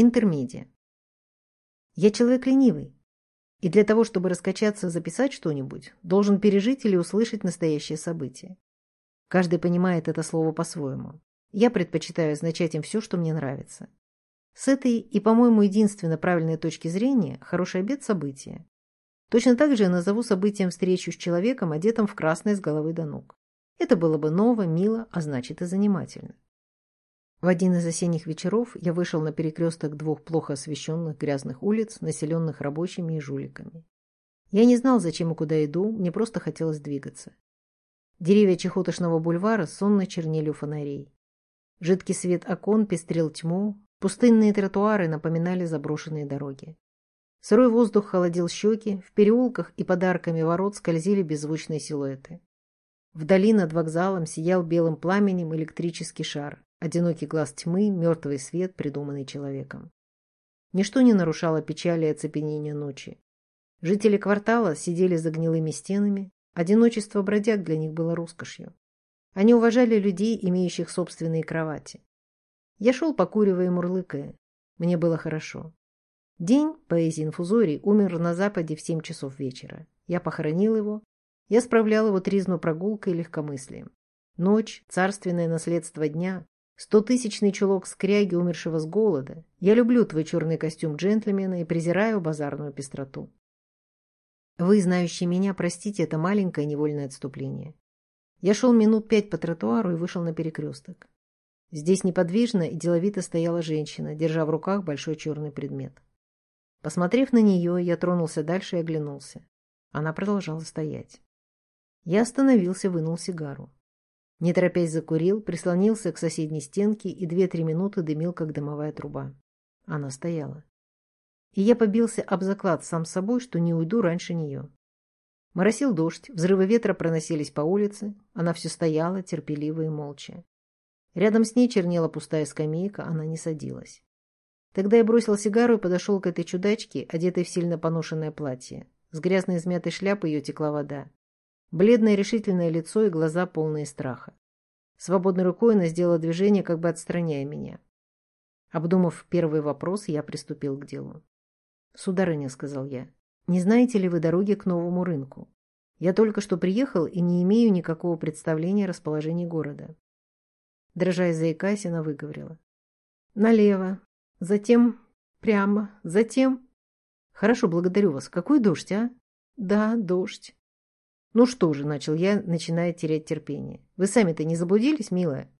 Интермедия. Я человек ленивый. И для того, чтобы раскачаться, записать что-нибудь, должен пережить или услышать настоящее событие. Каждый понимает это слово по-своему. Я предпочитаю означать им все, что мне нравится. С этой и, по-моему, единственно правильной точки зрения, хороший обед – событие. Точно так же я назову событием встречу с человеком, одетым в красное с головы до ног. Это было бы ново, мило, а значит и занимательно. В один из осенних вечеров я вышел на перекресток двух плохо освещенных грязных улиц, населенных рабочими и жуликами. Я не знал, зачем и куда иду, мне просто хотелось двигаться. Деревья чехотошного бульвара сонно чернели у фонарей. Жидкий свет окон пестрел тьму, пустынные тротуары напоминали заброшенные дороги. Сырой воздух холодил щеки, в переулках и подарками ворот скользили беззвучные силуэты. Вдали над вокзалом сиял белым пламенем электрический шар, Одинокий глаз тьмы, мертвый свет, придуманный человеком. Ничто не нарушало печали и оцепенения ночи. Жители квартала сидели за гнилыми стенами, одиночество бродяг для них было роскошью. Они уважали людей, имеющих собственные кровати. Я шел, покуривая и мурлыкая. Мне было хорошо. День поэзии инфузорий умер на западе в семь часов вечера. Я похоронил его. Я справлял его тризну прогулкой и легкомыслием. Ночь, царственное наследство дня, Стотысячный чулок скряги, умершего с голода. Я люблю твой черный костюм джентльмена и презираю базарную пестроту. Вы, знающие меня, простите это маленькое невольное отступление. Я шел минут пять по тротуару и вышел на перекресток. Здесь неподвижно и деловито стояла женщина, держа в руках большой черный предмет. Посмотрев на нее, я тронулся дальше и оглянулся. Она продолжала стоять. Я остановился, вынул сигару. Не торопясь закурил, прислонился к соседней стенке и две-три минуты дымил, как дымовая труба. Она стояла. И я побился об заклад сам собой, что не уйду раньше нее. Моросил дождь, взрывы ветра проносились по улице, она все стояла, терпеливо и молча. Рядом с ней чернела пустая скамейка, она не садилась. Тогда я бросил сигару и подошел к этой чудачке, одетой в сильно поношенное платье. С грязной измятой шляпы ее текла вода. Бледное решительное лицо и глаза полные страха. Свободной рукой она сделала движение, как бы отстраняя меня. Обдумав первый вопрос, я приступил к делу. «Сударыня», — сказал я, — «не знаете ли вы дороги к новому рынку? Я только что приехал и не имею никакого представления о расположении города». Дрожа и заикаясь, она выговорила. «Налево, затем прямо, затем...» «Хорошо, благодарю вас. Какой дождь, а?» «Да, дождь. «Ну что же», — начал я, начиная терять терпение. «Вы сами-то не заблудились, милая?»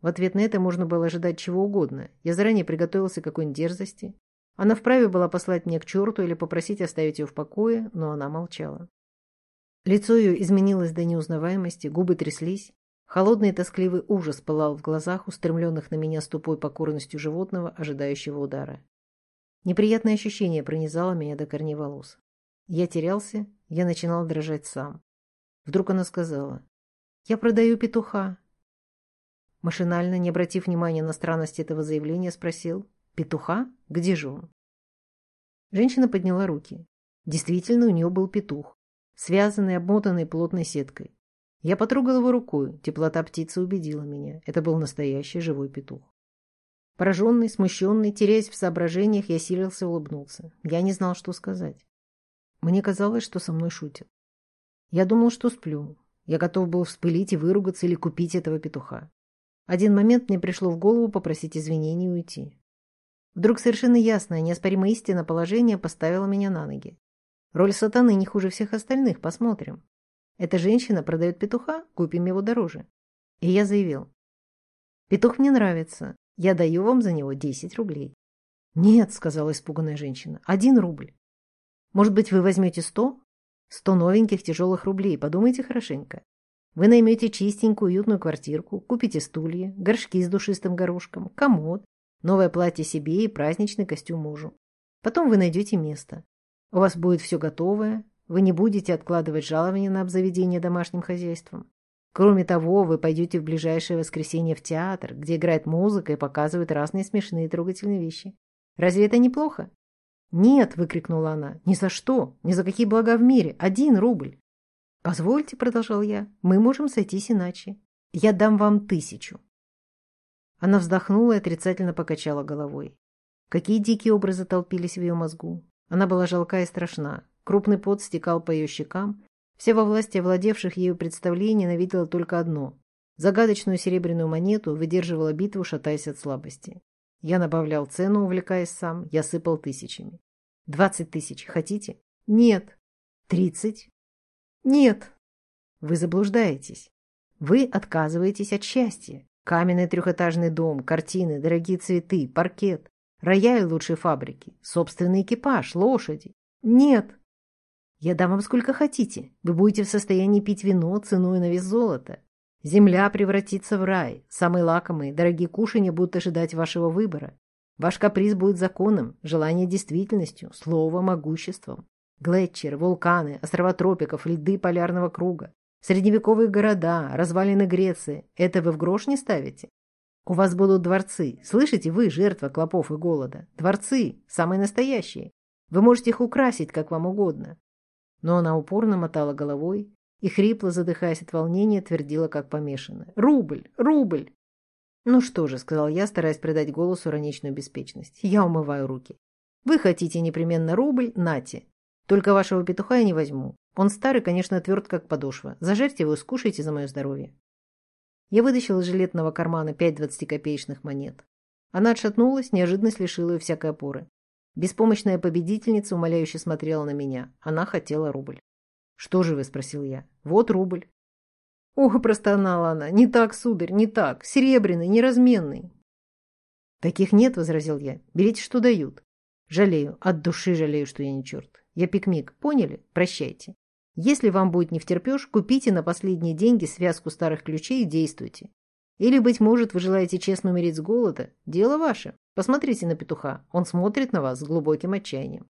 В ответ на это можно было ожидать чего угодно. Я заранее приготовился к какой-нибудь дерзости. Она вправе была послать меня к черту или попросить оставить ее в покое, но она молчала. Лицо ее изменилось до неузнаваемости, губы тряслись. Холодный и тоскливый ужас пылал в глазах, устремленных на меня с тупой покорностью животного, ожидающего удара. Неприятное ощущение пронизало меня до корней волос. Я терялся, я начинал дрожать сам. Вдруг она сказала, «Я продаю петуха». Машинально, не обратив внимания на странность этого заявления, спросил, «Петуха? Где же он?» Женщина подняла руки. Действительно, у нее был петух, связанный, обмотанный плотной сеткой. Я потрогал его рукой, теплота птицы убедила меня. Это был настоящий живой петух. Пораженный, смущенный, теряясь в соображениях, я силился улыбнулся. Я не знал, что сказать. Мне казалось, что со мной шутят. Я думал, что сплю. Я готов был вспылить и выругаться или купить этого петуха. Один момент мне пришло в голову попросить извинений и уйти. Вдруг совершенно ясная, неоспоримая истина положения поставила меня на ноги. Роль сатаны не хуже всех остальных, посмотрим. Эта женщина продает петуха, купим его дороже. И я заявил. Петух мне нравится, я даю вам за него 10 рублей. Нет, сказала испуганная женщина, один рубль. Может быть, вы возьмете сто? Сто новеньких тяжелых рублей, подумайте хорошенько. Вы наймете чистенькую, уютную квартирку, купите стулья, горшки с душистым горошком, комод, новое платье себе и праздничный костюм мужу. Потом вы найдете место. У вас будет все готовое, вы не будете откладывать жалования на обзаведение домашним хозяйством. Кроме того, вы пойдете в ближайшее воскресенье в театр, где играет музыка и показывают разные смешные и трогательные вещи. Разве это неплохо? «Нет!» – выкрикнула она. «Ни за что! Ни за какие блага в мире! Один рубль!» «Позвольте», – продолжал я, – «мы можем сойтись иначе. Я дам вам тысячу». Она вздохнула и отрицательно покачала головой. Какие дикие образы толпились в ее мозгу. Она была жалка и страшна. Крупный пот стекал по ее щекам. Все во власти овладевших ею представлений ненавидела только одно. Загадочную серебряную монету выдерживала битву, шатаясь от слабости. Я набавлял цену, увлекаясь сам, я сыпал тысячами. Двадцать тысяч. Хотите? Нет. Тридцать? Нет. Вы заблуждаетесь. Вы отказываетесь от счастья. Каменный трехэтажный дом, картины, дорогие цветы, паркет, рояль лучшей фабрики, собственный экипаж, лошади. Нет. Я дам вам сколько хотите. Вы будете в состоянии пить вино ценой на вес золота. Земля превратится в рай. Самые лакомые, дорогие кушанья будут ожидать вашего выбора. Ваш каприз будет законом, желание действительностью, слово могуществом. Глетчеры, вулканы, острова тропиков, льды полярного круга, средневековые города, развалины Греции – это вы в грош не ставите? У вас будут дворцы. Слышите, вы жертва клопов и голода. Дворцы, самые настоящие. Вы можете их украсить, как вам угодно. Но она упорно мотала головой и, хрипло задыхаясь от волнения, твердила, как помешанная. «Рубль! Рубль!» «Ну что же», — сказал я, стараясь придать голосу раничную беспечность. «Я умываю руки. Вы хотите непременно рубль? Нате. Только вашего петуха я не возьму. Он старый, конечно, тверд, как подошва. Зажарьте его и скушайте за мое здоровье». Я вытащил из жилетного кармана пять двадцатикопеечных монет. Она отшатнулась, неожиданность лишила ее всякой опоры. Беспомощная победительница умоляюще смотрела на меня. Она хотела рубль. «Что же вы?» – спросил я. «Вот рубль». «Ох, простонала она. Не так, сударь, не так. Серебряный, неразменный». «Таких нет», – возразил я. «Берите, что дают». «Жалею, от души жалею, что я не черт. Я пикмик, поняли? Прощайте. Если вам будет не втерпешь, купите на последние деньги связку старых ключей и действуйте. Или, быть может, вы желаете честно умереть с голода? Дело ваше. Посмотрите на петуха. Он смотрит на вас с глубоким отчаянием.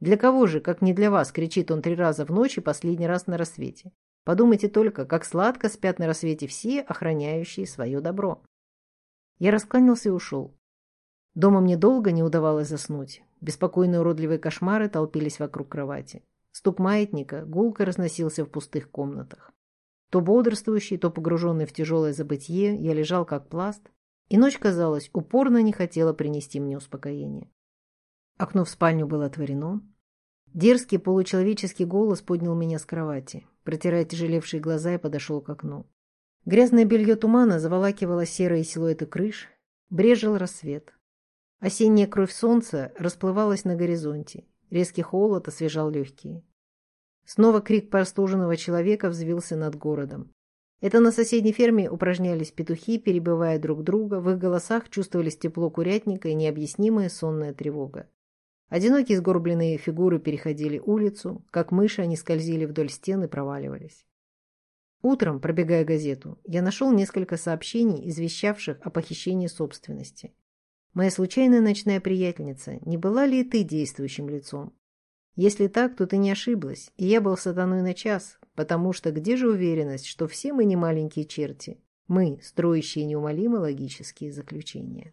Для кого же, как не для вас, кричит он три раза в ночь и последний раз на рассвете? Подумайте только, как сладко спят на рассвете все, охраняющие свое добро. Я раскланялся и ушел. Дома мне долго не удавалось заснуть. Беспокойные уродливые кошмары толпились вокруг кровати. Стук маятника гулко разносился в пустых комнатах. То бодрствующий, то погруженный в тяжелое забытье, я лежал как пласт, и ночь, казалось, упорно не хотела принести мне успокоение. Окно в спальню было отворено. Дерзкий получеловеческий голос поднял меня с кровати. Протирая тяжелевшие глаза, я подошел к окну. Грязное белье тумана заволакивало серые силуэты крыш, брежил рассвет. Осенняя кровь солнца расплывалась на горизонте. Резкий холод освежал легкие. Снова крик простуженного человека взвился над городом. Это на соседней ферме упражнялись петухи, перебивая друг друга, в их голосах чувствовались тепло курятника и необъяснимая сонная тревога. Одинокие сгорбленные фигуры переходили улицу, как мыши они скользили вдоль стен и проваливались. Утром, пробегая газету, я нашел несколько сообщений, извещавших о похищении собственности. Моя случайная ночная приятельница, не была ли ты действующим лицом? Если так, то ты не ошиблась, и я был сатаной на час, потому что где же уверенность, что все мы не маленькие черти, мы, строящие неумолимо логические заключения?